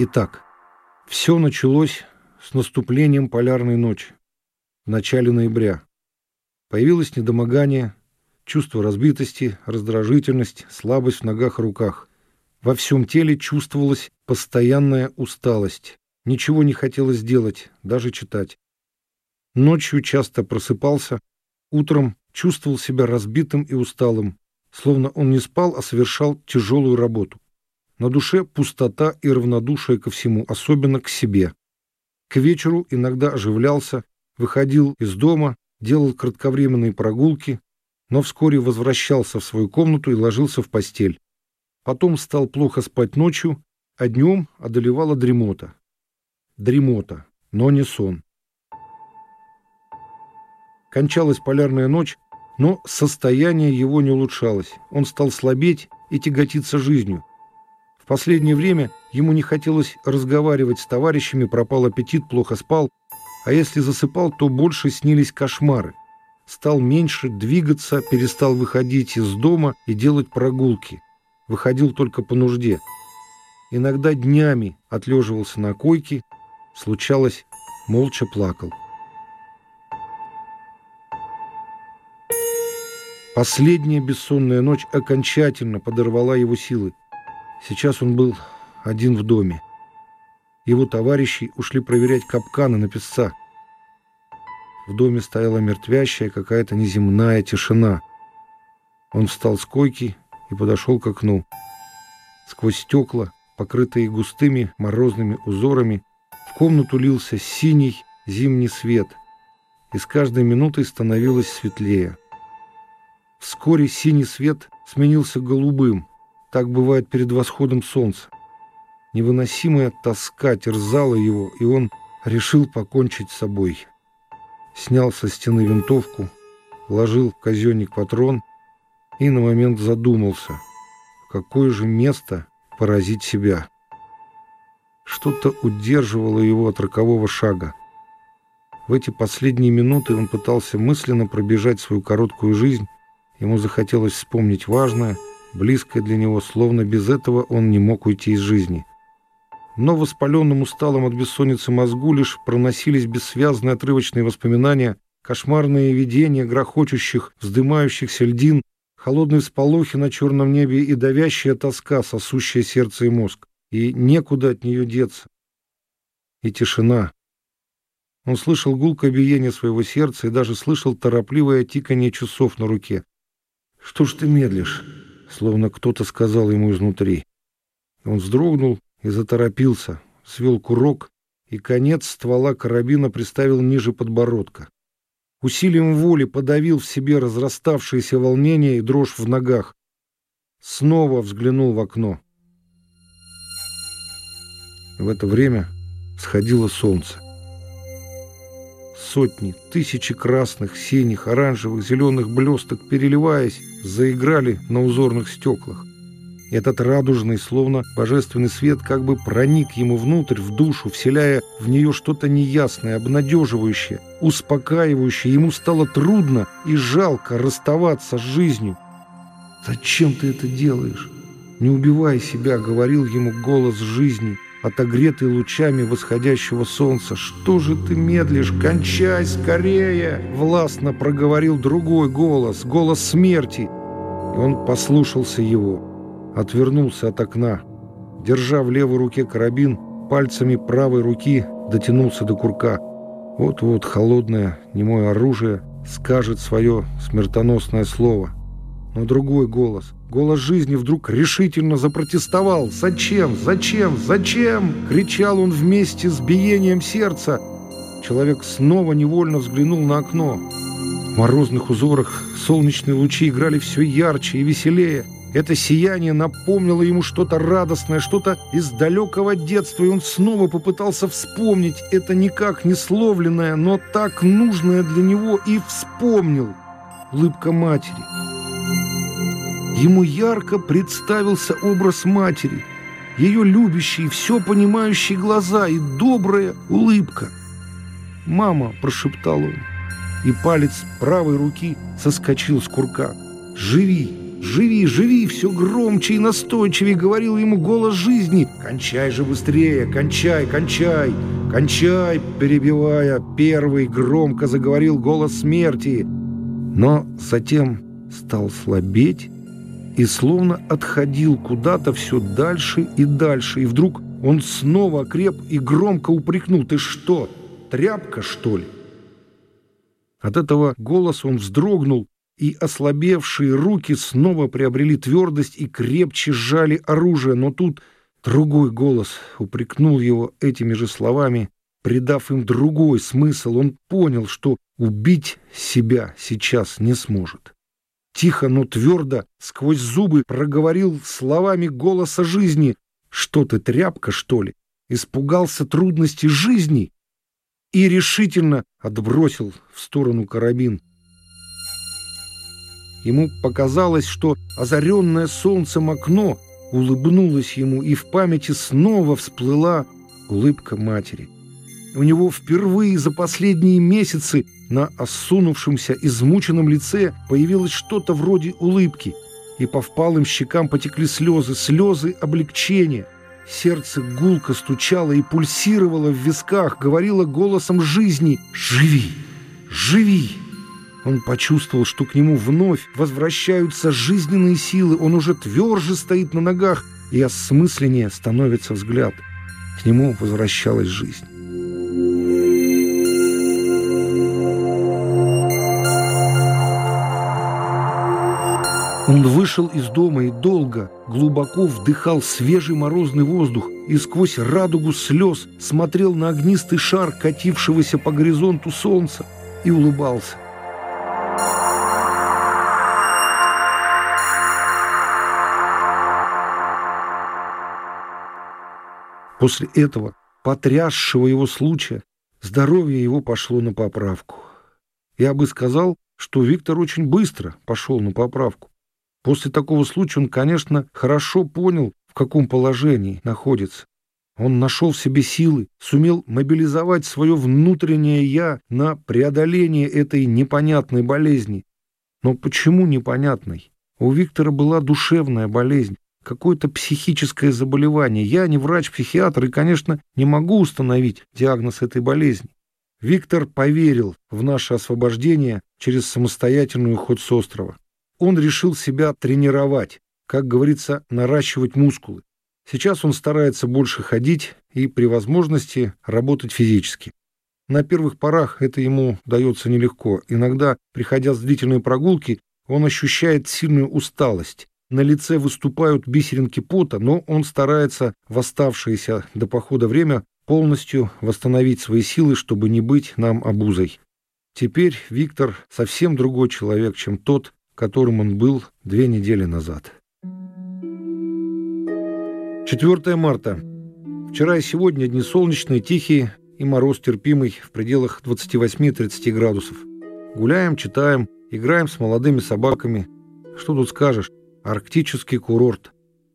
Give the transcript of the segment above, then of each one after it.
Итак, все началось с наступлением полярной ночи в начале ноября. Появилось недомогание, чувство разбитости, раздражительность, слабость в ногах и руках. Во всем теле чувствовалась постоянная усталость. Ничего не хотелось делать, даже читать. Ночью часто просыпался, утром чувствовал себя разбитым и усталым, словно он не спал, а совершал тяжелую работу. На душе пустота и равнодушие ко всему, особенно к себе. К вечеру иногда оживлялся, выходил из дома, делал кратковременные прогулки, но вскоре возвращался в свою комнату и ложился в постель. Потом стал плохо спать ночью, а днем одолевала дремота. Дремота, но не сон. Кончалась полярная ночь, но состояние его не улучшалось. Он стал слабеть и тяготиться жизнью последнее время ему не хотелось разговаривать с товарищами, пропал аппетит, плохо спал, а если засыпал, то больше снились кошмары. Стал меньше двигаться, перестал выходить из дома и делать прогулки. Выходил только по нужде. Иногда днями отлеживался на койке, случалось, молча плакал. Последняя бессонная ночь окончательно подорвала его силы. Сейчас он был один в доме. Его товарищи ушли проверять капканы на песца. В доме стояла мертвящая какая-то неземная тишина. Он встал с койки и подошел к окну. Сквозь стекла, покрытые густыми морозными узорами, в комнату лился синий зимний свет, и с каждой минутой становилось светлее. Вскоре синий свет сменился голубым, так бывает перед восходом солнца. Невыносимая тоска терзала его, и он решил покончить с собой. Снял со стены винтовку, ложил в казенник патрон и на момент задумался, в какое же место поразить себя. Что-то удерживало его от рокового шага. В эти последние минуты он пытался мысленно пробежать свою короткую жизнь. Ему захотелось вспомнить важное — близкое для него, словно без этого он не мог уйти из жизни. Но воспаленным усталым от бессонницы мозгу лишь проносились бессвязные отрывочные воспоминания, кошмарные видения грохочущих, вздымающихся льдин, холодные сполохи на черном небе и давящая тоска, сосущая сердце и мозг. И некуда от нее деться. И тишина. Он слышал гулкое биение своего сердца и даже слышал торопливое тиканье часов на руке. «Что ж ты медлишь?» Словно кто-то сказал ему изнутри. Он вздрогнул и заторопился, свел курок, и конец ствола карабина приставил ниже подбородка. Усилием воли подавил в себе разраставшееся волнение и дрожь в ногах. Снова взглянул в окно. В это время сходило солнце. Сотни, тысячи красных, синих, оранжевых, зеленых блесток, переливаясь, заиграли на узорных стеклах. Этот радужный, словно божественный свет, как бы проник ему внутрь, в душу, вселяя в нее что-то неясное, обнадеживающее, успокаивающее. Ему стало трудно и жалко расставаться с жизнью. «Зачем ты это делаешь? Не убивай себя», — говорил ему голос жизни — отогретый лучами восходящего солнца. «Что же ты медлишь? Кончай скорее!» Властно проговорил другой голос, голос смерти. И он послушался его, отвернулся от окна. Держа в левой руке карабин, пальцами правой руки дотянулся до курка. Вот-вот холодное, немое оружие скажет свое смертоносное слово. Но другой голос, Голос жизни вдруг решительно запротестовал. «Зачем? Зачем? Зачем?» — кричал он вместе с биением сердца. Человек снова невольно взглянул на окно. В морозных узорах солнечные лучи играли все ярче и веселее. Это сияние напомнило ему что-то радостное, что-то из далекого детства, и он снова попытался вспомнить это никак не словленное, но так нужное для него, и вспомнил. Улыбка матери — Ему ярко представился образ матери, ее любящие, все понимающие глаза и добрая улыбка. «Мама!» – прошептал он, и палец правой руки соскочил с курка. «Живи! Живи, живи!» Все громче и настойчивее говорил ему голос жизни. «Кончай же быстрее! Кончай, кончай! Кончай!» Перебивая, первый громко заговорил голос смерти. Но затем стал слабеть и словно отходил куда-то все дальше и дальше. И вдруг он снова окреп и громко упрекнул. «Ты что, тряпка, что ли?» От этого голоса он вздрогнул, и ослабевшие руки снова приобрели твердость и крепче сжали оружие. Но тут другой голос упрекнул его этими же словами, придав им другой смысл. Он понял, что убить себя сейчас не сможет. Тихо, но твердо, сквозь зубы проговорил словами голоса жизни. «Что ты, тряпка, что ли? Испугался трудностей жизни?» И решительно отбросил в сторону карабин. Ему показалось, что озаренное солнцем окно улыбнулось ему, и в памяти снова всплыла улыбка матери. У него впервые за последние месяцы на осунувшемся, измученном лице появилось что-то вроде улыбки, и по впалым щекам потекли слезы, слезы облегчения. Сердце гулко стучало и пульсировало в висках, говорило голосом жизни «Живи! Живи!» Он почувствовал, что к нему вновь возвращаются жизненные силы, он уже тверже стоит на ногах, и осмысленнее становится взгляд. К нему возвращалась жизнь. Он вышел из дома и долго, глубоко вдыхал свежий морозный воздух и сквозь радугу слез смотрел на огнистый шар, катившегося по горизонту солнца, и улыбался. После этого, потрясшего его случая, здоровье его пошло на поправку. Я бы сказал, что Виктор очень быстро пошел на поправку. После такого случая он, конечно, хорошо понял, в каком положении находится. Он нашел в себе силы, сумел мобилизовать свое внутреннее «я» на преодоление этой непонятной болезни. Но почему непонятной? У Виктора была душевная болезнь, какое-то психическое заболевание. Я не врач-психиатр и, конечно, не могу установить диагноз этой болезни. Виктор поверил в наше освобождение через самостоятельный уход с острова он решил себя тренировать, как говорится, наращивать мускулы. Сейчас он старается больше ходить и при возможности работать физически. На первых порах это ему дается нелегко. Иногда, приходя с длительной прогулки, он ощущает сильную усталость. На лице выступают бисеринки пота, но он старается в оставшееся до похода время полностью восстановить свои силы, чтобы не быть нам обузой. Теперь Виктор совсем другой человек, чем тот, которым он был две недели назад. 4 марта. Вчера и сегодня дни солнечные, тихие и мороз терпимый в пределах 28-30 градусов. Гуляем, читаем, играем с молодыми собаками. Что тут скажешь? Арктический курорт.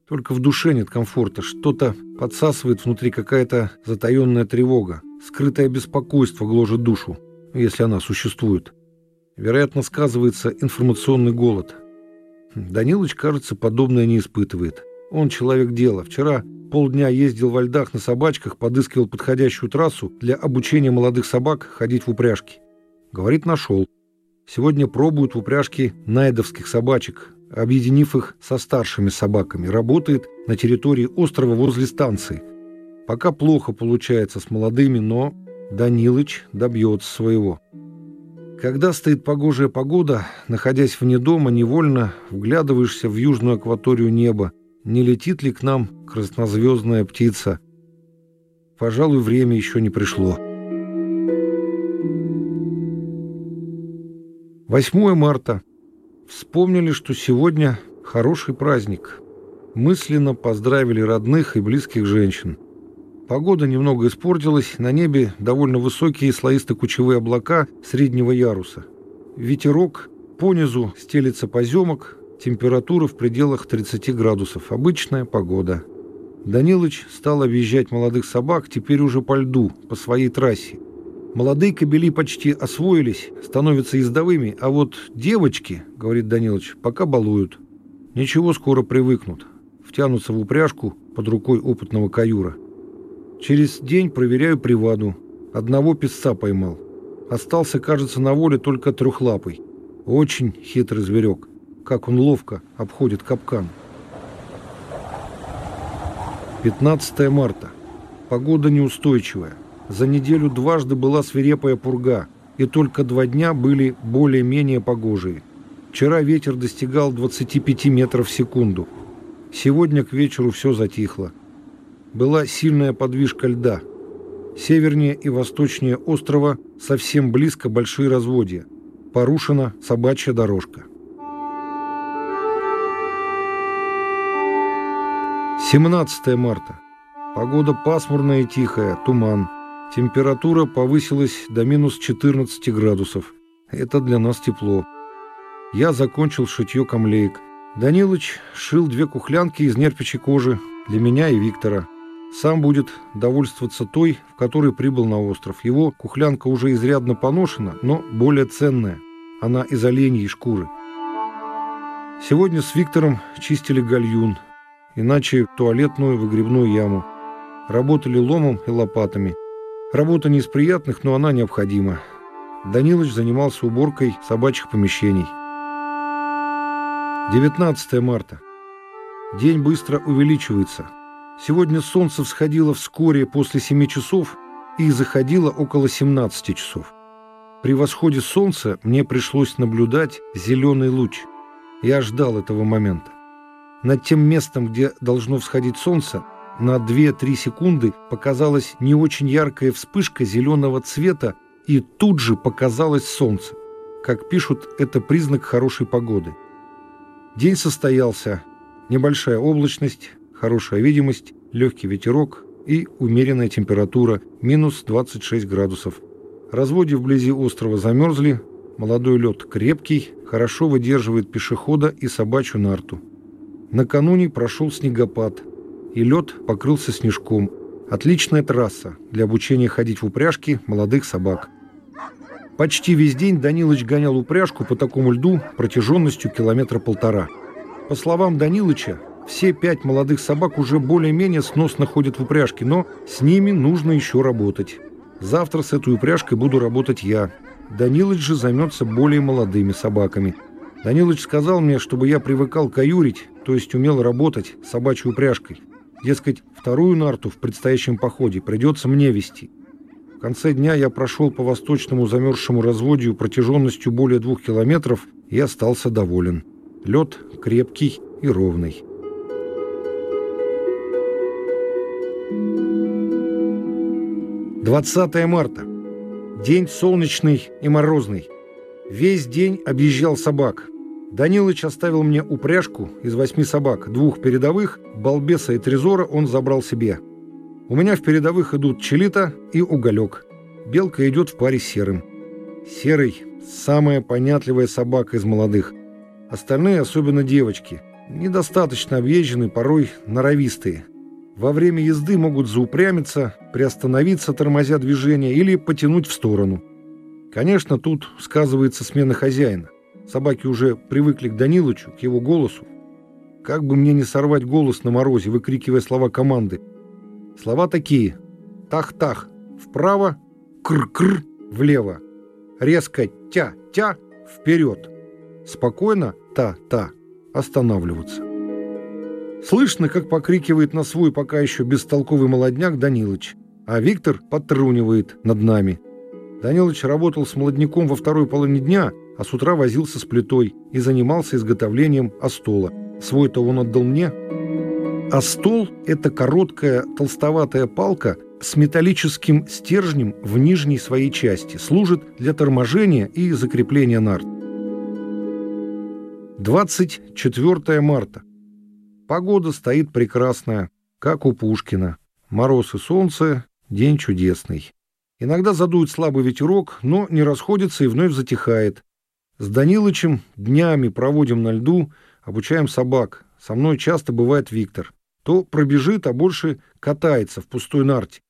Только в душе нет комфорта. Что-то подсасывает внутри какая-то затаенная тревога. Скрытое беспокойство гложет душу, если она существует. Вероятно, сказывается информационный голод. Данилыч, кажется, подобное не испытывает. Он человек дела. Вчера полдня ездил во льдах на собачках, подыскивал подходящую трассу для обучения молодых собак ходить в упряжки. Говорит, нашел. Сегодня пробуют в упряжке найдовских собачек, объединив их со старшими собаками. Работает на территории острова возле станции. Пока плохо получается с молодыми, но Данилыч добьется своего. Когда стоит погожая погода, находясь вне дома, невольно вглядываешься в южную акваторию неба. Не летит ли к нам краснозвездная птица? Пожалуй, время еще не пришло. 8 марта. Вспомнили, что сегодня хороший праздник. Мысленно поздравили родных и близких женщин. Погода немного испортилась, на небе довольно высокие слоисто-кучевые облака среднего яруса. Ветерок понизу стелится поземок, температура в пределах 30 градусов. Обычная погода. Данилыч стал объезжать молодых собак, теперь уже по льду, по своей трассе. Молодые кобели почти освоились, становятся ездовыми, а вот девочки, говорит Данилыч, пока балуют. Ничего, скоро привыкнут. Втянутся в упряжку под рукой опытного каюра. Через день проверяю приваду. Одного песца поймал. Остался, кажется, на воле только трехлапый. Очень хитрый зверек. Как он ловко обходит капкан. 15 марта. Погода неустойчивая. За неделю дважды была свирепая пурга, и только два дня были более-менее погожие. Вчера ветер достигал 25 метров в секунду. Сегодня к вечеру все затихло. Была сильная подвижка льда. Севернее и восточнее острова совсем близко большие разводья. Порушена собачья дорожка. 17 марта. Погода пасмурная и тихая, туман. Температура повысилась до минус 14 градусов. Это для нас тепло. Я закончил шитье камлеек. Данилыч шил две кухлянки из нерпичей кожи для меня и Виктора. Сам будет довольствоваться той, в которой прибыл на остров. Его кухлянка уже изрядно поношена, но более ценная. Она из оленьей шкуры. Сегодня с Виктором чистили гальюн, иначе туалетную выгребную яму. Работали ломом и лопатами. Работа не из приятных, но она необходима. Данилыч занимался уборкой собачьих помещений. 19 марта. День быстро увеличивается. Сегодня солнце всходило вскоре после 7 часов и заходило около 17 часов. При восходе солнца мне пришлось наблюдать зеленый луч. Я ждал этого момента. Над тем местом, где должно всходить солнце, на 2-3 секунды показалась не очень яркая вспышка зеленого цвета, и тут же показалось солнце. Как пишут, это признак хорошей погоды. День состоялся. Небольшая облачность, хорошая видимость, легкий ветерок и умеренная температура, минус 26 градусов. Разводи вблизи острова замерзли, молодой лед крепкий, хорошо выдерживает пешехода и собачью нарту. Накануне прошел снегопад, и лед покрылся снежком. Отличная трасса для обучения ходить в упряжке молодых собак. Почти весь день Данилыч гонял упряжку по такому льду протяженностью километра полтора. По словам Данилыча, все пять молодых собак уже более-менее сносно ходят в упряжке, но с ними нужно еще работать. Завтра с этой упряжкой буду работать я. Данилыч же займется более молодыми собаками. Данилыч сказал мне, чтобы я привыкал каюрить, то есть умел работать собачьей упряжкой. Дескать, вторую нарту в предстоящем походе придется мне вести конце дня я прошел по восточному замерзшему разводью протяженностью более двух километров и остался доволен. Лед крепкий и ровный. Двадцатое марта. День солнечный и морозный. Весь день объезжал собак. Данилыч оставил мне упряжку из восьми собак, двух передовых, балбеса и трезора он забрал себе – у меня в передовых идут Челита и Уголек. Белка идет в паре с Серым. Серый – самая понятливая собака из молодых. Остальные, особенно девочки, недостаточно объезжены, порой норовистые. Во время езды могут заупрямиться, приостановиться, тормозя движение, или потянуть в сторону. Конечно, тут сказывается смена хозяина. Собаки уже привыкли к Данилычу, к его голосу. Как бы мне не сорвать голос на морозе, выкрикивая слова команды – Слова такие. Тах-тах вправо, кр-кр влево. Резко тя-тя вперед. Спокойно та-та останавливаться. Слышно, как покрикивает на свой пока еще бестолковый молодняк Данилыч, а Виктор подтрунивает над нами. Данилыч работал с молодняком во второй половине дня, а с утра возился с плитой и занимался изготовлением остола. Свой-то он отдал мне, а стол – это короткая толстоватая палка с металлическим стержнем в нижней своей части, служит для торможения и закрепления нарт. 24 марта. Погода стоит прекрасная, как у Пушкина. Мороз и солнце, день чудесный. Иногда задует слабый ветерок, но не расходится и вновь затихает. С Данилычем днями проводим на льду, обучаем собак. Со мной часто бывает Виктор то пробежит, а больше катается в пустой нарте.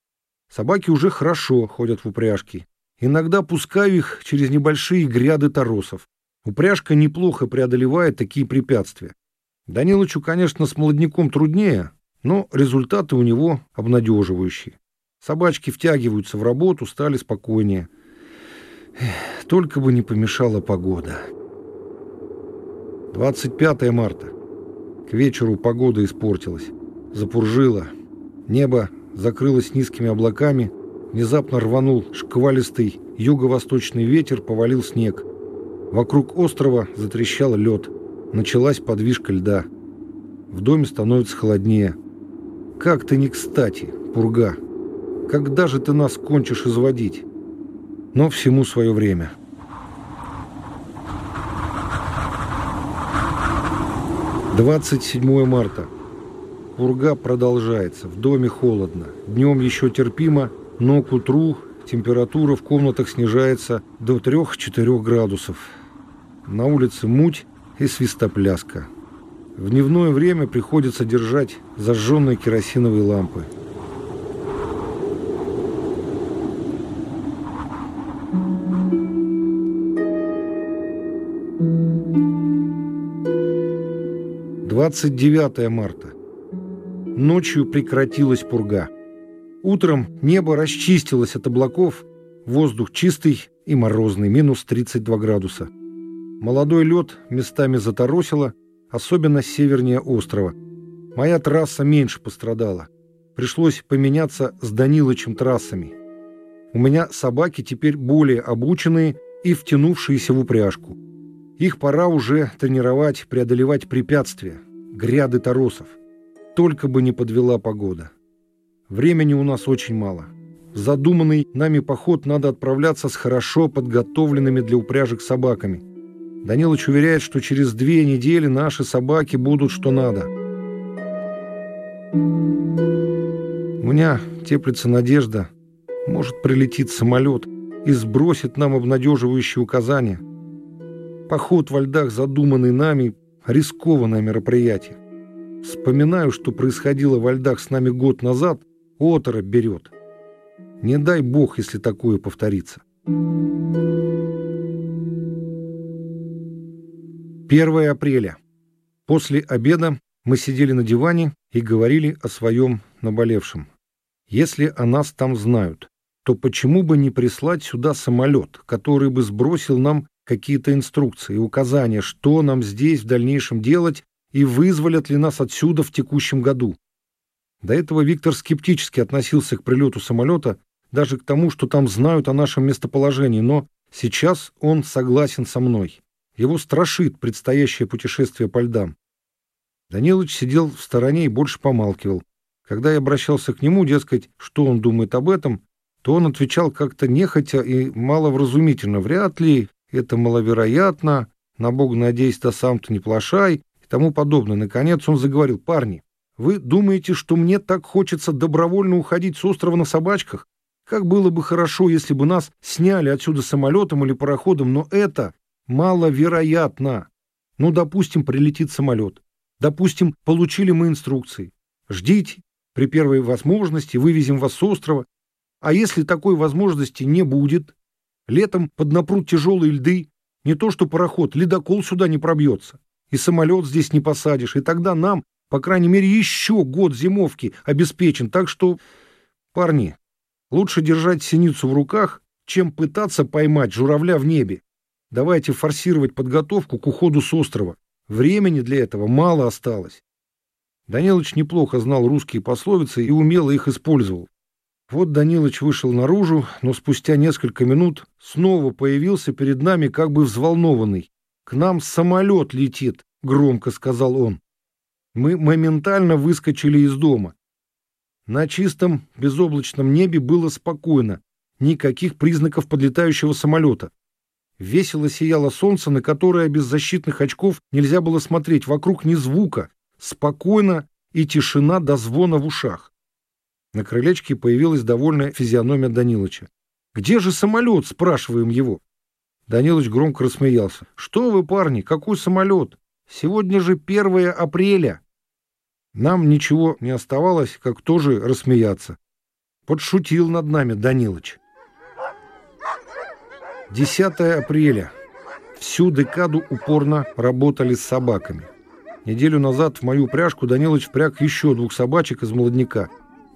Собаки уже хорошо ходят в упряжке. Иногда пускаю их через небольшие гряды торосов. Упряжка неплохо преодолевает такие препятствия. Данилычу, конечно, с молодняком труднее, но результаты у него обнадеживающие. Собачки втягиваются в работу, стали спокойнее. Только бы не помешала погода. 25 марта. К вечеру погода испортилась. Запуржило. Небо закрылось низкими облаками. Внезапно рванул шквалистый юго-восточный ветер, повалил снег. Вокруг острова затрещал лед. Началась подвижка льда. В доме становится холоднее. Как ты не кстати, пурга. Когда же ты нас кончишь изводить? Но всему свое время. Двадцать седьмое марта. Пурга продолжается. В доме холодно. Днем еще терпимо, но к утру температура в комнатах снижается до 3-4 градусов. На улице муть и свистопляска. В дневное время приходится держать зажженные керосиновые лампы. Двадцать девятое марта. Ночью прекратилась пурга. Утром небо расчистилось от облаков, воздух чистый и морозный, минус 32 градуса. Молодой лед местами заторосило, особенно севернее острова. Моя трасса меньше пострадала. Пришлось поменяться с Данилычем трассами. У меня собаки теперь более обученные и втянувшиеся в упряжку. Их пора уже тренировать, преодолевать препятствия, гряды торосов. Только бы не подвела погода. Времени у нас очень мало. В задуманный нами поход надо отправляться с хорошо подготовленными для упряжек собаками – Данилыч уверяет, что через две недели наши собаки будут что надо. У меня теплится надежда. Может, прилетит самолет и сбросит нам обнадеживающие указания. Поход во льдах, задуманный нами, рискованное мероприятие. Вспоминаю, что происходило во льдах с нами год назад, оторопь берет. Не дай бог, если такое повторится. 1 апреля. После обеда мы сидели на диване и говорили о своем наболевшем. Если о нас там знают, то почему бы не прислать сюда самолет, который бы сбросил нам какие-то инструкции, указания, что нам здесь в дальнейшем делать и вызволят ли нас отсюда в текущем году. До этого Виктор скептически относился к прилету самолета, даже к тому, что там знают о нашем местоположении, но сейчас он согласен со мной. Его страшит предстоящее путешествие по льдам. Данилович сидел в стороне и больше помалкивал. Когда я обращался к нему, дескать, что он думает об этом, то он отвечал как-то нехотя и маловразумительно. Вряд ли, это маловероятно, на Бога надеюсь, да сам-то не плашай и тому подобное. Наконец он заговорил, парни, вы думаете, что мне так хочется добровольно уходить с острова на собачках? Как было бы хорошо, если бы нас сняли отсюда самолетом или пароходом, но это маловероятно. Ну, допустим, прилетит самолет. Допустим, получили мы инструкции. Ждите, при первой возможности вывезем вас с острова. А если такой возможности не будет, летом поднапрут тяжелые льды, не то что пароход, ледокол сюда не пробьется, и самолет здесь не посадишь, и тогда нам, по крайней мере, еще год зимовки обеспечен. Так что, парни, лучше держать синицу в руках, чем пытаться поймать журавля в небе. Давайте форсировать подготовку к уходу с острова. Времени для этого мало осталось. Данилыч неплохо знал русские пословицы и умело их использовал. Вот Данилыч вышел наружу, но спустя несколько минут снова появился перед нами как бы взволнованный. «К нам самолет летит», — громко сказал он. Мы моментально выскочили из дома. На чистом безоблачном небе было спокойно, никаких признаков подлетающего самолета. Весело сияло солнце, на которое без защитных очков нельзя было смотреть. Вокруг ни звука. Спокойно и тишина до звона в ушах. На крылечке появилась довольная физиономия Данилыча. «Где же самолет?» — спрашиваем его. Данилыч громко рассмеялся. «Что вы, парни, какой самолет? Сегодня же 1 апреля!» Нам ничего не оставалось, как тоже рассмеяться. Подшутил над нами Данилыч. 10 апреля. Всю декаду упорно работали с собаками. Неделю назад в мою упряжку Данилович впряг еще двух собачек из молодняка.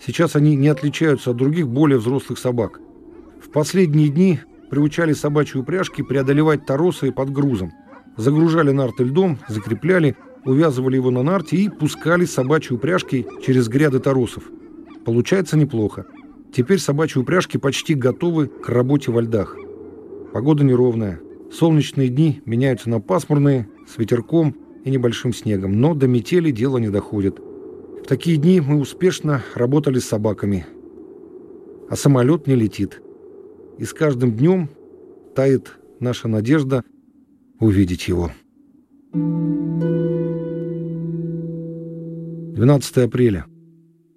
Сейчас они не отличаются от других более взрослых собак. В последние дни приучали собачьи упряжки преодолевать торосы под грузом. Загружали нарты льдом, закрепляли, увязывали его на нарте и пускали собачьи упряжки через гряды торосов. Получается неплохо. Теперь собачьи упряжки почти готовы к работе во льдах. Погода неровная. Солнечные дни меняются на пасмурные, с ветерком и небольшим снегом, но до метели дело не доходит. В такие дни мы успешно работали с собаками. А самолет не летит. И с каждым днем тает наша надежда увидеть его. 12 апреля.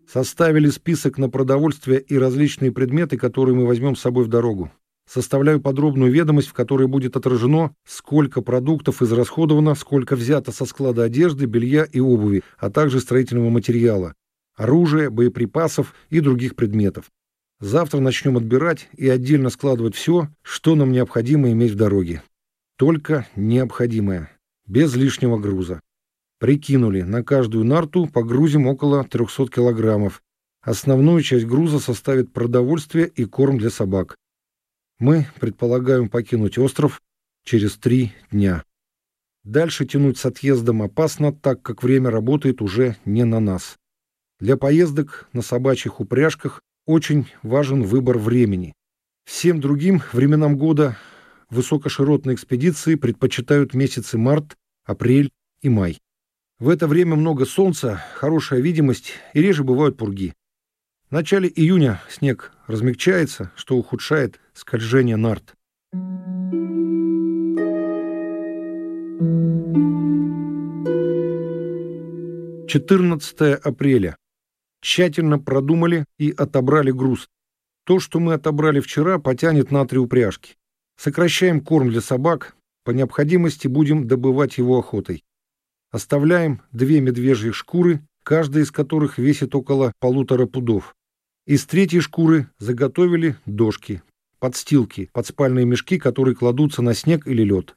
Составили список на продовольствие и различные предметы, которые мы возьмем с собой в дорогу. Составляю подробную ведомость, в которой будет отражено, сколько продуктов израсходовано, сколько взято со склада одежды, белья и обуви, а также строительного материала, оружия, боеприпасов и других предметов. Завтра начнем отбирать и отдельно складывать все, что нам необходимо иметь в дороге. Только необходимое, без лишнего груза. Прикинули, на каждую нарту погрузим около 300 килограммов. Основную часть груза составит продовольствие и корм для собак. Мы предполагаем покинуть остров через три дня. Дальше тянуть с отъездом опасно, так как время работает уже не на нас. Для поездок на собачьих упряжках очень важен выбор времени. Всем другим временам года высокоширотные экспедиции предпочитают месяцы март, апрель и май. В это время много солнца, хорошая видимость и реже бывают пурги. В начале июня снег размягчается, что ухудшает скольжение нарт. Четырнадцатое апреля. Тщательно продумали и отобрали груз. То, что мы отобрали вчера, потянет на три упряжки. Сокращаем корм для собак, по необходимости будем добывать его охотой. Оставляем две медвежьих шкуры, каждая из которых весит около полутора пудов. Из третьей шкуры заготовили дошки, подстилки, подспальные мешки, которые кладутся на снег или лед.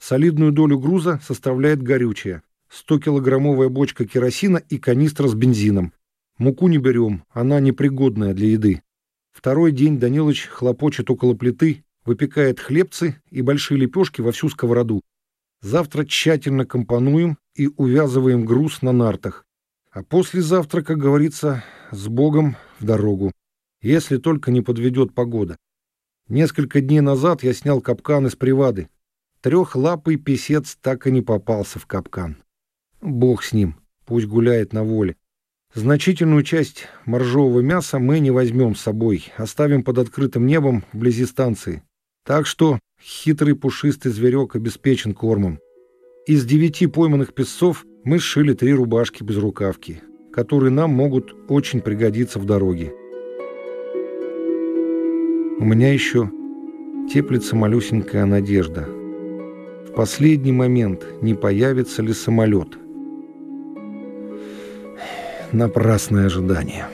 Солидную долю груза составляет горючее. 100-килограммовая бочка керосина и канистра с бензином. Муку не берем, она непригодная для еды. Второй день Данилыч хлопочет около плиты, выпекает хлебцы и большие лепешки во всю сковороду. Завтра тщательно компонуем и увязываем груз на нартах. А послезавтра, как говорится, с Богом в дорогу, если только не подведет погода. Несколько дней назад я снял капкан из привады. Трехлапый писец так и не попался в капкан. Бог с ним, пусть гуляет на воле. Значительную часть моржового мяса мы не возьмем с собой, оставим под открытым небом вблизи станции. Так что хитрый пушистый зверек обеспечен кормом. Из девяти пойманных песцов мы сшили три рубашки без рукавки, которые нам могут очень пригодиться в дороге. У меня еще теплится малюсенькая надежда. В последний момент не появится ли самолет. Напрасное ожидание.